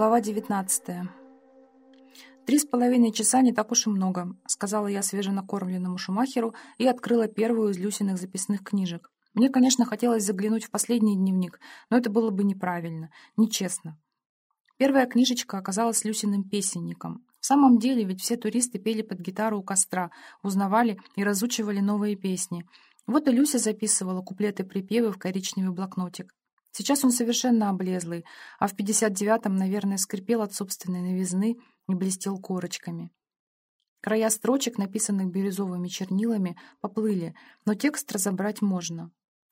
Глава 19. «Три с половиной часа не так уж и много», — сказала я свеженакормленному Шумахеру и открыла первую из Люсиных записных книжек. Мне, конечно, хотелось заглянуть в последний дневник, но это было бы неправильно, нечестно. Первая книжечка оказалась Люсиным песенником. В самом деле, ведь все туристы пели под гитару у костра, узнавали и разучивали новые песни. Вот и Люся записывала куплеты-припевы в коричневый блокнотик. Сейчас он совершенно облезлый, а в 59-м, наверное, скрипел от собственной новизны и блестел корочками. Края строчек, написанных бирюзовыми чернилами, поплыли, но текст разобрать можно.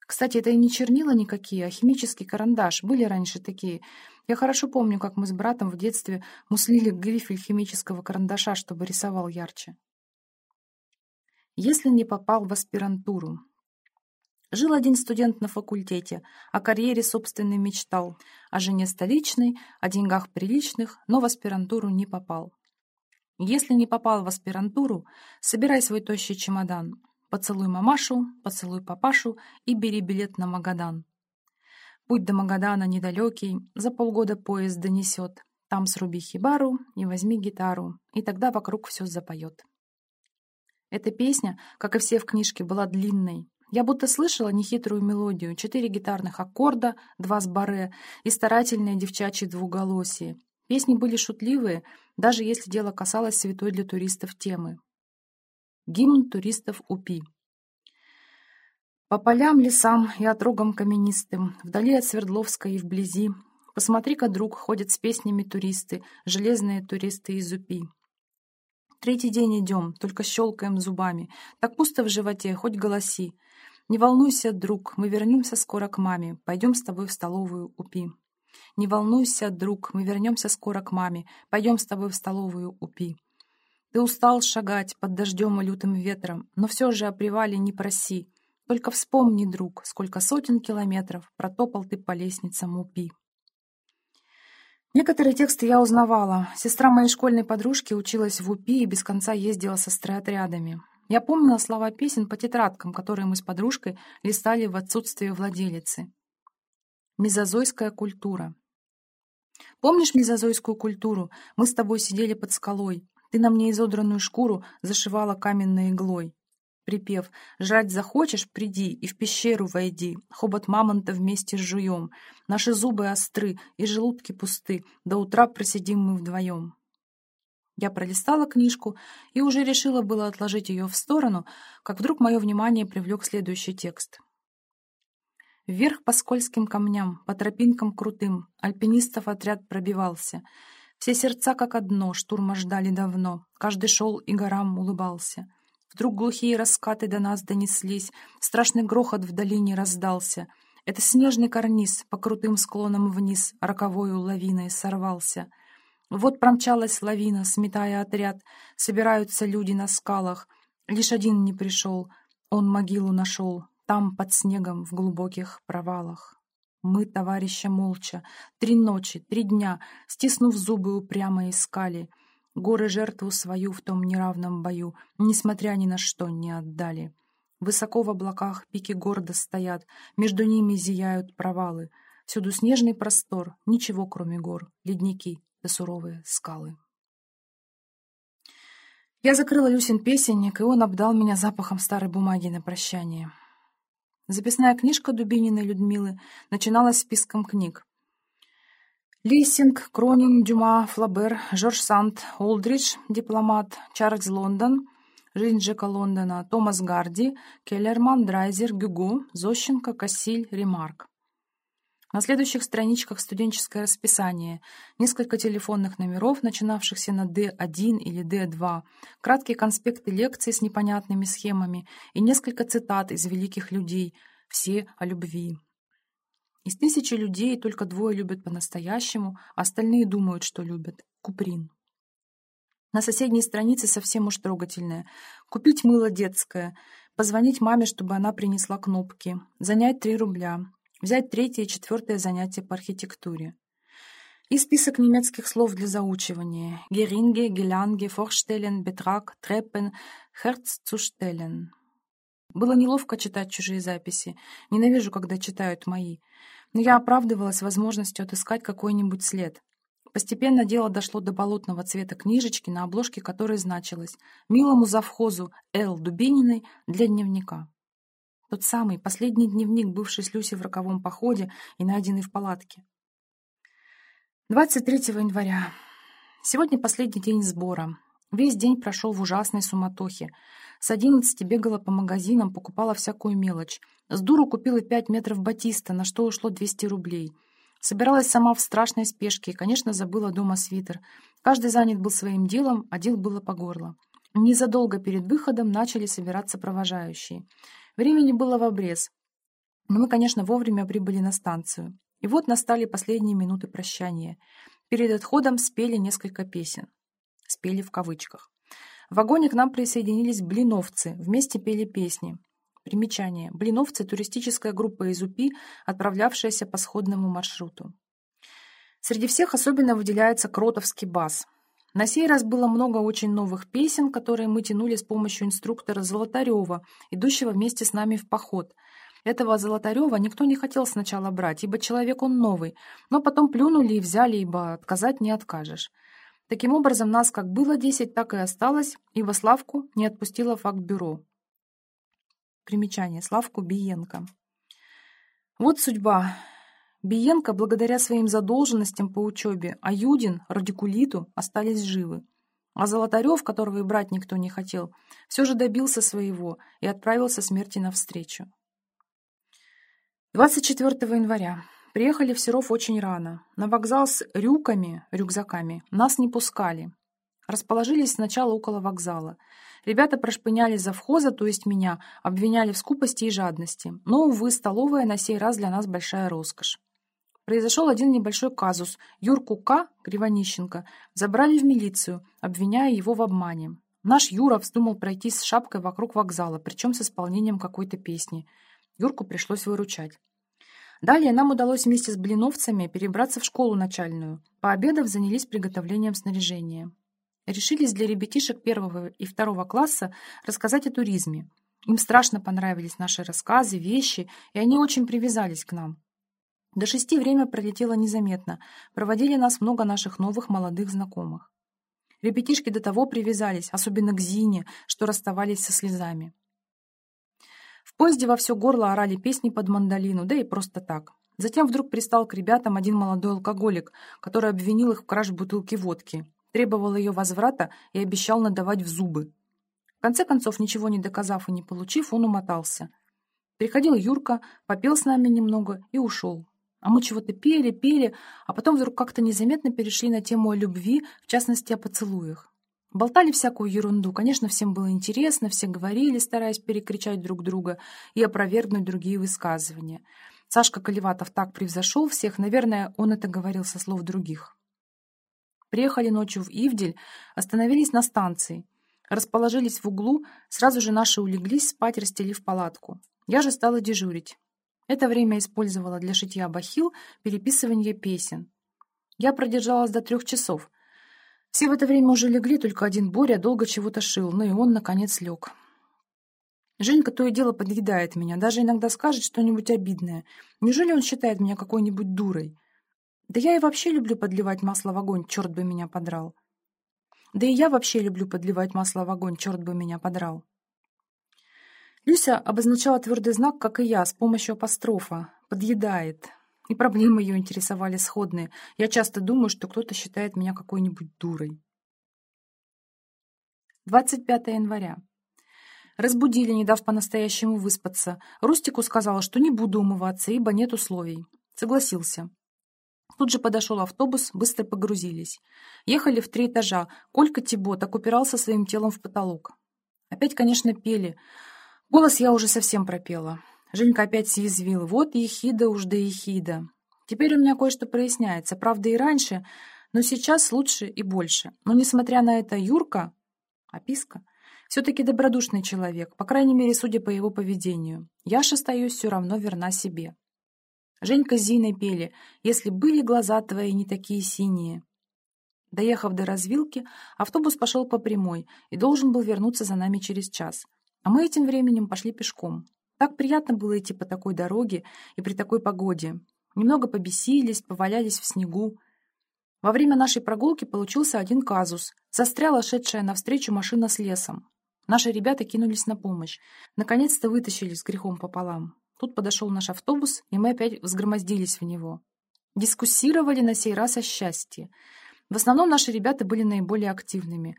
Кстати, это и не чернила никакие, а химический карандаш. Были раньше такие. Я хорошо помню, как мы с братом в детстве муслили грифель химического карандаша, чтобы рисовал ярче. Если не попал в аспирантуру, Жил один студент на факультете, о карьере собственной мечтал, о жене столичной, о деньгах приличных, но в аспирантуру не попал. Если не попал в аспирантуру, собирай свой тощий чемодан, поцелуй мамашу, поцелуй папашу и бери билет на Магадан. Путь до Магадана недалекий, за полгода поезд донесет. Там сруби хибару и возьми гитару, и тогда вокруг все запоет. Эта песня, как и все в книжке, была длинной, я будто слышала нехитрую мелодию, четыре гитарных аккорда, два с баре и старательное девчачье двуголосие. Песни были шутливые, даже если дело касалось святой для туристов темы. Гимн туристов УПИ. По полям, лесам и отрогам каменистым, вдали от Свердловска и вблизи, посмотри-ка, друг, ходят с песнями туристы, железные туристы из УПИ. Третий день идем, только щелкаем зубами. Так пусто в животе, хоть голоси. Не волнуйся, друг, мы вернемся скоро к маме. Пойдем с тобой в столовую упи. Не волнуйся, друг, мы вернемся скоро к маме. Пойдем с тобой в столовую упи. Ты устал шагать под дождем и лютым ветром, но все же о привале не проси. Только вспомни, друг, сколько сотен километров протопал ты по лестницам упи. Некоторые тексты я узнавала. Сестра моей школьной подружки училась в УПИ и без конца ездила со стройотрядами. Я помнила слова песен по тетрадкам, которые мы с подружкой листали в отсутствие владелицы. Мезозойская культура. Помнишь мезозойскую культуру? Мы с тобой сидели под скалой. Ты на мне изодранную шкуру зашивала каменной иглой. Припев «Жрать захочешь? Приди и в пещеру войди, хобот мамонта вместе жуем. Наши зубы остры и желудки пусты, до утра просидим мы вдвоем». Я пролистала книжку и уже решила было отложить ее в сторону, как вдруг мое внимание привлек следующий текст. Вверх по скользким камням, по тропинкам крутым, альпинистов отряд пробивался. Все сердца как одно, штурма ждали давно, каждый шел и горам улыбался. Вдруг глухие раскаты до нас донеслись, страшный грохот в долине раздался. Это снежный карниз по крутым склонам вниз роковою лавиной сорвался — вот промчалась лавина, сметая отряд. Собираются люди на скалах. Лишь один не пришел. Он могилу нашел. Там, под снегом, в глубоких провалах. Мы, товарища, молча, три ночи, три дня, стиснув зубы, упрямо искали. Горы жертву свою в том неравном бою, несмотря ни на что, не отдали. Высоко в облаках пики гордо стоят, между ними зияют провалы. Всюду снежный простор, ничего кроме гор, ледники, да суровые скалы. Я закрыла Люсин песенник, и он обдал меня запахом старой бумаги на прощание. Записная книжка Дубининой Людмилы начиналась списком книг. Лиссинг, Кронин, Дюма, Флабер, Жорж Санд, Олдридж, Дипломат, Чарльз Лондон, Жизнь Джека Лондона, Томас Гарди, Келлерман, Драйзер, Гюго, Зощенко, Кассиль, Ремарк. На следующих страничках студенческое расписание, несколько телефонных номеров, начинавшихся на D1 или D2, краткие конспекты лекций с непонятными схемами и несколько цитат из великих людей, все о любви. Из тысячи людей только двое любят по-настоящему, а остальные думают, что любят. Куприн. На соседней странице совсем уж трогательное. Купить мыло детское, позвонить маме, чтобы она принесла кнопки, занять 3 рубля, Взять третье и четвертое занятие по архитектуре. И список немецких слов для заучивания. Геринге, Гелянге, Форштелен, Бетрак, Треппен, Херццуштелен. Было неловко читать чужие записи. Ненавижу, когда читают мои. Но я оправдывалась возможностью отыскать какой-нибудь след. Постепенно дело дошло до болотного цвета книжечки, на обложке которой значилось «Милому завхозу Л. Дубининой для дневника». Тот самый, последний дневник, бывший с Люси в роковом походе и найденный в палатке. 23 января. Сегодня последний день сбора. Весь день прошел в ужасной суматохе. С одиннадцати бегала по магазинам, покупала всякую мелочь. С дуру купила пять метров батиста, на что ушло 200 рублей. Собиралась сама в страшной спешке и, конечно, забыла дома свитер. Каждый занят был своим делом, а дел было по горло. Незадолго перед выходом начали собираться провожающие. Времени было в обрез. Но мы, конечно, вовремя прибыли на станцию. И вот настали последние минуты прощания. Перед отходом спели несколько песен. Спели в кавычках. В вагоне к нам присоединились блиновцы, вместе пели песни. Примечание. Блиновцы – туристическая группа из УПИ, отправлявшаяся по сходному маршруту. Среди всех особенно выделяется кротовский бас. На сей раз было много очень новых песен, которые мы тянули с помощью инструктора Золотарева, идущего вместе с нами в поход. Этого Золотарева никто не хотел сначала брать, ибо человек он новый, но потом плюнули и взяли, ибо отказать не откажешь. Таким образом, нас как было десять, так и осталось, ибо Славку не отпустило факт-бюро. Примечание. Славку Биенко. Вот судьба. Биенко, благодаря своим задолженностям по учебе, а Юдин, радикулиту, остались живы. А Золотарев, которого и брать никто не хотел, все же добился своего и отправился смерти навстречу. 24 января. Приехали в Серов очень рано. На вокзал с рюками, рюкзаками, нас не пускали. Расположились сначала около вокзала. Ребята прошпыняли завхоза, то есть меня, обвиняли в скупости и жадности. Но, увы, столовая на сей раз для нас большая роскошь. Произошел один небольшой казус. Юрку К. Кривонищенко забрали в милицию, обвиняя его в обмане. Наш Юра вздумал пройтись с шапкой вокруг вокзала, причем с исполнением какой-то песни. Юрку пришлось выручать. Далее нам удалось вместе с блиновцами перебраться в школу начальную. Пообедав, занялись приготовлением снаряжения решились для ребятишек первого и второго класса рассказать о туризме. Им страшно понравились наши рассказы, вещи, и они очень привязались к нам. До шести время пролетело незаметно. Проводили нас много наших новых молодых знакомых. Ребятишки до того привязались, особенно к Зине, что расставались со слезами. В поезде во все горло орали песни под мандолину, да и просто так. Затем вдруг пристал к ребятам один молодой алкоголик, который обвинил их в краже бутылки водки требовал ее возврата и обещал надавать в зубы. В конце концов, ничего не доказав и не получив, он умотался. Приходил Юрка, попел с нами немного и ушел. А мы чего-то пели, пели, а потом вдруг как-то незаметно перешли на тему о любви, в частности, о поцелуях. Болтали всякую ерунду. Конечно, всем было интересно, все говорили, стараясь перекричать друг друга и опровергнуть другие высказывания. Сашка Колеватов так превзошел всех, наверное, он это говорил со слов других. Приехали ночью в Ивдель, остановились на станции. Расположились в углу, сразу же наши улеглись спать, расстелив палатку. Я же стала дежурить. Это время использовала для шитья бахил, переписывания песен. Я продержалась до трех часов. Все в это время уже легли, только один Боря долго чего-то шил, но и он, наконец, лег. Женька то и дело подъедает меня, даже иногда скажет что-нибудь обидное. Неужели он считает меня какой-нибудь дурой? Да я и вообще люблю подливать масло в огонь, черт бы меня подрал. Да и я вообще люблю подливать масло в огонь, черт бы меня подрал. Люся обозначала твердый знак, как и я, с помощью апострофа. Подъедает. И проблемы ее интересовали сходные. Я часто думаю, что кто-то считает меня какой-нибудь дурой. 25 января. Разбудили, не дав по-настоящему выспаться. Рустику сказала, что не буду умываться, ибо нет условий. Согласился. Тут же подошел автобус, быстро погрузились. Ехали в три этажа. Колька Тибо так упирался своим телом в потолок. Опять, конечно, пели. Голос я уже совсем пропела. Женька опять съязвил. Вот ехида уж да ехида. Теперь у меня кое-что проясняется. Правда, и раньше, но сейчас лучше и больше. Но, несмотря на это, Юрка, описка, все-таки добродушный человек, по крайней мере, судя по его поведению. Я ж остаюсь все равно верна себе. Женька с Зиной пели «Если были глаза твои не такие синие». Доехав до развилки, автобус пошел по прямой и должен был вернуться за нами через час. А мы этим временем пошли пешком. Так приятно было идти по такой дороге и при такой погоде. Немного побесились, повалялись в снегу. Во время нашей прогулки получился один казус. Застряла шедшая навстречу машина с лесом. Наши ребята кинулись на помощь. Наконец-то вытащили с грехом пополам. Тут подошел наш автобус, и мы опять взгромоздились в него. Дискуссировали на сей раз о счастье. В основном наши ребята были наиболее активными.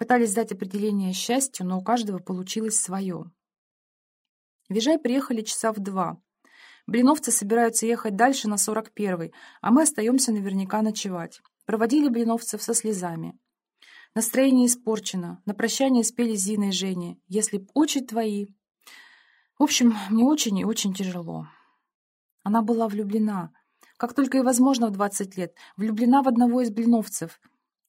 Пытались дать определение счастью, но у каждого получилось свое. Вижай приехали часа в два. Блиновцы собираются ехать дальше на 41-й, а мы остаемся наверняка ночевать. Проводили блиновцев со слезами. Настроение испорчено. На прощание спели Зина и Женя. Если б очи твои... В общем, мне очень и очень тяжело. Она была влюблена. Как только и возможно в 20 лет. Влюблена в одного из блиновцев.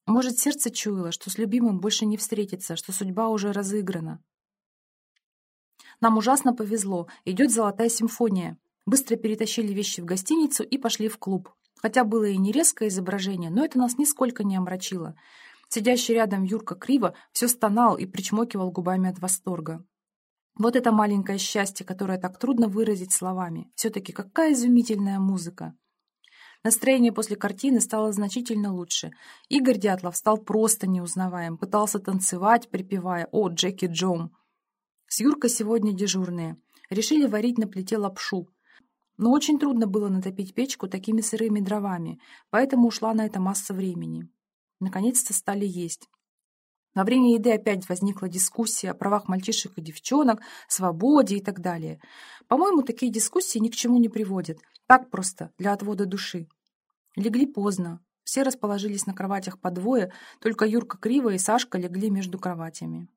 Может, сердце чуяло, что с любимым больше не встретится, что судьба уже разыграна. Нам ужасно повезло. Идет золотая симфония. Быстро перетащили вещи в гостиницу и пошли в клуб. Хотя было и не резкое изображение, но это нас нисколько не омрачило. Сидящий рядом Юрка криво все стонал и причмокивал губами от восторга. Вот это маленькое счастье, которое так трудно выразить словами. Все-таки какая изумительная музыка. Настроение после картины стало значительно лучше. Игорь Дятлов стал просто неузнаваем, пытался танцевать, припевая «О, Джеки Джом». С Юркой сегодня дежурные. Решили варить на плите лапшу. Но очень трудно было натопить печку такими сырыми дровами, поэтому ушла на это масса времени. Наконец-то стали есть. Во время еды опять возникла дискуссия о правах мальчишек и девчонок, свободе и так далее. По-моему, такие дискуссии ни к чему не приводят. Так просто, для отвода души. Легли поздно. Все расположились на кроватях по двое, только Юрка Криво и Сашка легли между кроватями.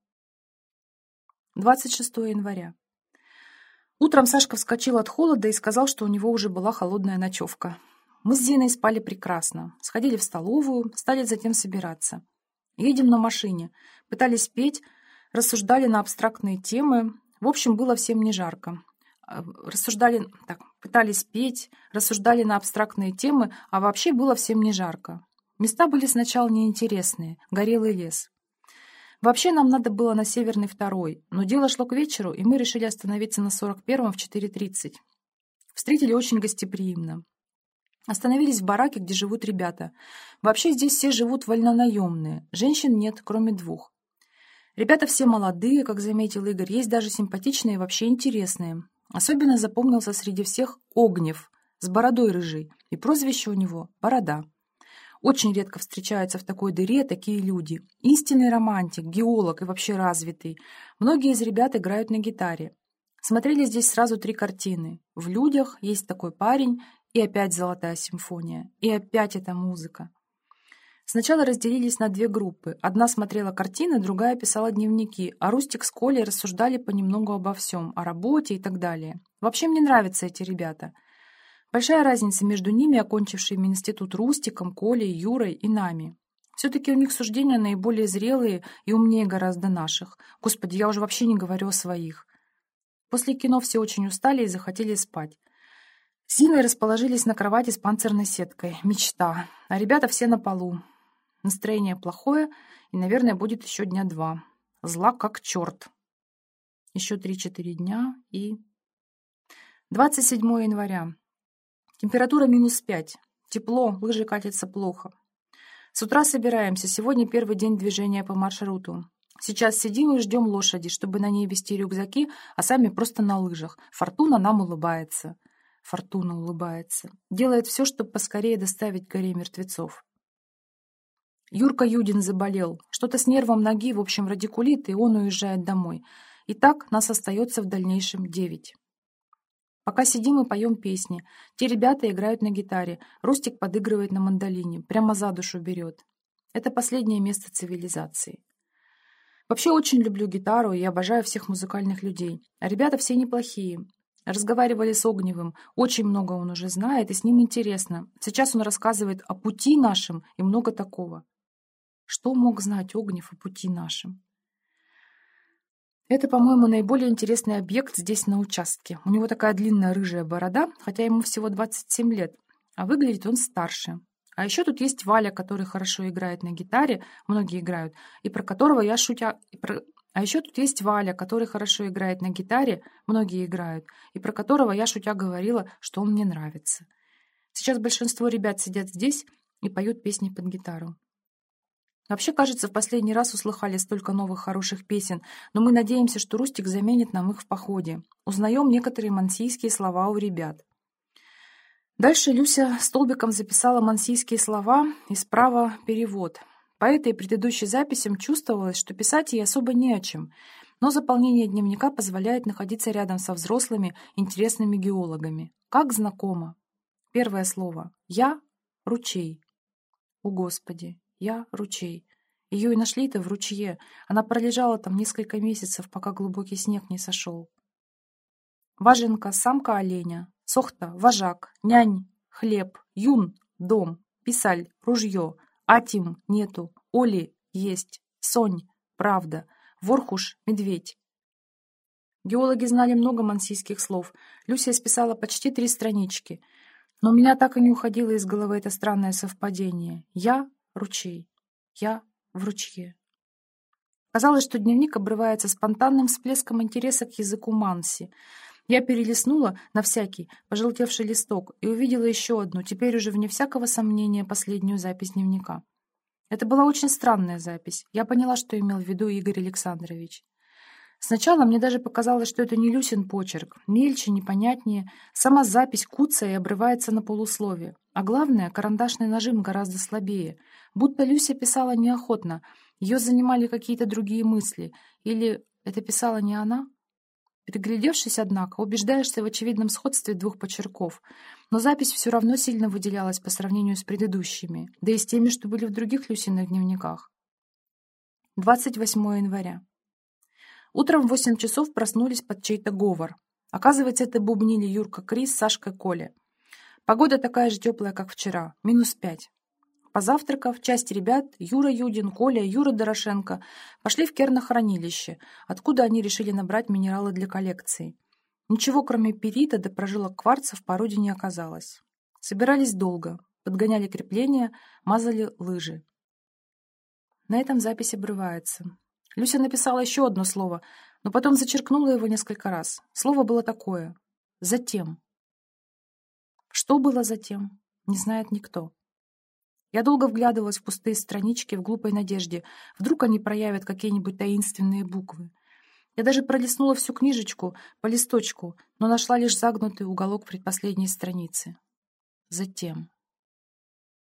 26 января. Утром Сашка вскочил от холода и сказал, что у него уже была холодная ночевка. Мы с Зиной спали прекрасно. Сходили в столовую, стали затем собираться. Едем на машине. Пытались петь, рассуждали на абстрактные темы. В общем, было всем не жарко. А, рассуждали, так, пытались петь, рассуждали на абстрактные темы, а вообще было всем не жарко. Места были сначала неинтересные, горелый лес. Вообще нам надо было на Северный второй, но дело шло к вечеру, и мы решили остановиться на 41-м в 4.30. Встретили очень гостеприимно. Остановились в бараке, где живут ребята. Вообще здесь все живут вольнонаемные. Женщин нет, кроме двух. Ребята все молодые, как заметил Игорь, есть даже симпатичные и вообще интересные. Особенно запомнился среди всех Огнев, с бородой рыжий, и прозвище у него — Борода. Очень редко встречаются в такой дыре такие люди. Истинный романтик, геолог и вообще развитый. Многие из ребят играют на гитаре. Смотрели здесь сразу три картины. В «Людях» есть такой парень и опять золотая симфония. И опять эта музыка. Сначала разделились на две группы. Одна смотрела картины, другая писала дневники, а Рустик с Колей рассуждали понемногу обо всем, о работе и так далее. Вообще мне нравятся эти ребята. Большая разница между ними, окончившими институт Рустиком, Колей, Юрой и нами. Все-таки у них суждения наиболее зрелые и умнее гораздо наших. Господи, я уже вообще не говорю о своих. После кино все очень устали и захотели спать. С Зиной расположились на кровати с панцирной сеткой. Мечта. А ребята все на полу. Настроение плохое, и, наверное, будет еще дня два. Зла как черт. Еще три-четыре дня и... 27 января. Температура минус пять. Тепло, лыжи катятся плохо. С утра собираемся. Сегодня первый день движения по маршруту. Сейчас сидим и ждем лошади, чтобы на ней вести рюкзаки, а сами просто на лыжах. Фортуна нам улыбается. Фортуна улыбается. Делает все, чтобы поскорее доставить горе мертвецов. Юрка Юдин заболел. Что-то с нервом ноги, в общем, радикулит, и он уезжает домой. И так нас остается в дальнейшем девять. Пока сидим и поем песни. Те ребята играют на гитаре. Рустик подыгрывает на мандолине. Прямо за душу берет. Это последнее место цивилизации. Вообще очень люблю гитару и обожаю всех музыкальных людей. А ребята все неплохие. Разговаривали с Огневым. Очень много он уже знает, и с ним интересно. Сейчас он рассказывает о пути нашем и много такого. Что мог знать Огнев о пути нашем? Это, по-моему, наиболее интересный объект здесь на участке. У него такая длинная рыжая борода, хотя ему всего 27 лет, а выглядит он старше. А еще тут есть Валя, который хорошо играет на гитаре, многие играют, и про которого я шутя... Про... А еще тут есть Валя, который хорошо играет на гитаре, многие играют, и про которого я шутя говорила, что он мне нравится. Сейчас большинство ребят сидят здесь, и поют песни под гитару. Вообще, кажется, в последний раз услыхали столько новых хороших песен, но мы надеемся, что Рустик заменит нам их в походе. Узнаем некоторые мансийские слова у ребят. Дальше Люся столбиком записала мансийские слова и справа перевод. По этой предыдущей записям чувствовалось, что писать ей особо не о чем, но заполнение дневника позволяет находиться рядом со взрослыми, интересными геологами. Как знакомо. Первое слово «Я» — ручей. О, Господи! Я — ручей. Ее и нашли-то в ручье. Она пролежала там несколько месяцев, пока глубокий снег не сошел. Важенка — самка оленя. Сохта — вожак. Нянь — хлеб. Юн — дом. Писаль — ружье. Атим — нету. Оли — есть. Сонь — правда. Ворхуш — медведь. Геологи знали много мансийских слов. Люся списала почти три странички. Но у меня так и не уходило из головы это странное совпадение. Я ручей. Я в ручье. Казалось, что дневник обрывается спонтанным всплеском интереса к языку манси. Я перелистнула на всякий пожелтевший листок и увидела еще одну, теперь уже вне всякого сомнения, последнюю запись дневника. Это была очень странная запись. Я поняла, что имел в виду Игорь Александрович. Сначала мне даже показалось, что это не Люсин почерк. Мельче, непонятнее. Сама запись куцая и обрывается на полусловие. А главное, карандашный нажим гораздо слабее. Будто Люся писала неохотно. Ее занимали какие-то другие мысли. Или это писала не она? Приглядевшись, однако, убеждаешься в очевидном сходстве двух почерков. Но запись все равно сильно выделялась по сравнению с предыдущими, да и с теми, что были в других Люсиных дневниках. 28 января. Утром в восемь часов проснулись под чей-то говор. Оказывается, это бубнили Юрка Крис с Сашкой Коля. Погода такая же теплая, как вчера, минус пять. Позавтракав, часть ребят, Юра Юдин, Коля, Юра Дорошенко, пошли в кернохранилище, откуда они решили набрать минералы для коллекции. Ничего, кроме перита да прожилок кварца в породе не оказалось. Собирались долго, подгоняли крепления, мазали лыжи. На этом запись обрывается. Люся написала еще одно слово, но потом зачеркнула его несколько раз. Слово было такое «затем». Что было затем, не знает никто. Я долго вглядывалась в пустые странички в глупой надежде. Вдруг они проявят какие-нибудь таинственные буквы. Я даже пролистнула всю книжечку по листочку, но нашла лишь загнутый уголок предпоследней страницы. Затем.